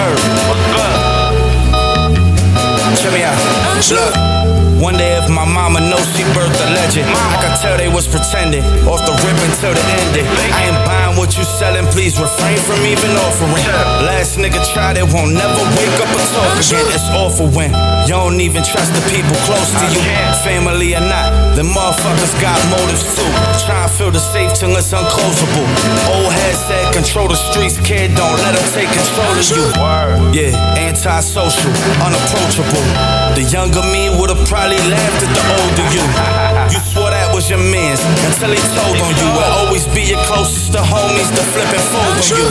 serve. Check me out. Look. One day if my mama knows she birthed a legend, I could tell they was pretending. Off the rip until the ending. What you selling, please refrain from even offering. Last nigga tried it, won't never wake up and talk again. It's awful when you don't even trust the people close to you. Family or not, the motherfuckers got motives too. Try and feel the safe till it's unclosable. Old head said, control the streets, kid, don't let them take control of you. Yeah, antisocial, unapproachable. The younger me would've probably laughed at the older you. You swore that was your man's until he told on you. Will always be your closest to homies to flip and fold on you.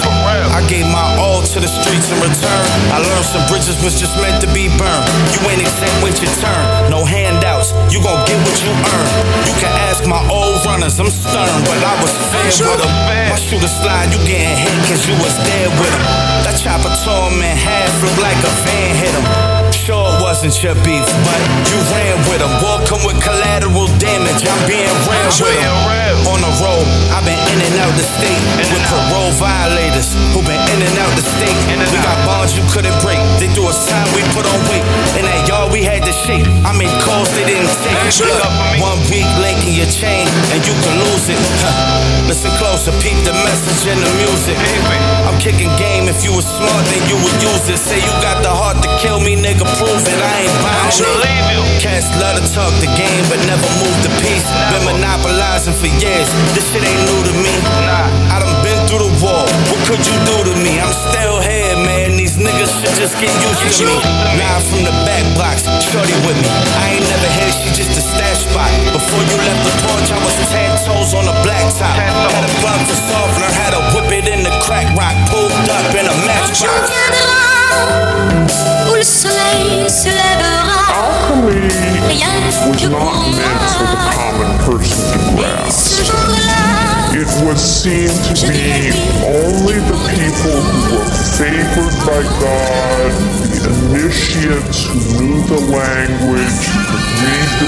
I gave my all to the streets in return. I learned some bridges was just meant to be burned. You ain't exempt with your turn. No handouts, you gon' get what you earn. You can ask my old runners, I'm stern, but I was fair with them. My shooter slide, you getting hit cause you was there with him. That chopper tore him in half, looked like a van hit him. Sure it wasn't your beef, but you ran with him. Come with collateral I'm being real him. On the road, I've been in and out the state with parole violators who been in and out the state. We got bonds you couldn't break. They do us time, we put on weight. In that yard, we had to shake. I made calls they didn't take. Look, one weak link in your chain, and you can lose it. Huh. Listen closer, peep the message in the music. I'm kicking game. If you was smart, then you would use it. Say you got the heart to kill me, nigga. Prove it. I ain't buying it. Cats love to talk the game, but never move the piece. Been monopolizing for years. This shit ain't new to me. Nah, I done been through the wall. What could you do to me? I'm still here, man. These niggas should just get used to me. Live from the back blocks, shorty with me. I ain't never had she just a stash spot. Before you left the porch, I was ten toes on the blacktop. Had a plug to softener, had to whip it in the crack rock. Pulled up in a Je matchbox. viendra où le soleil was not meant for the common person to grasp. It was seen to be only the people who were favored by God, the initiates who knew the language, could read the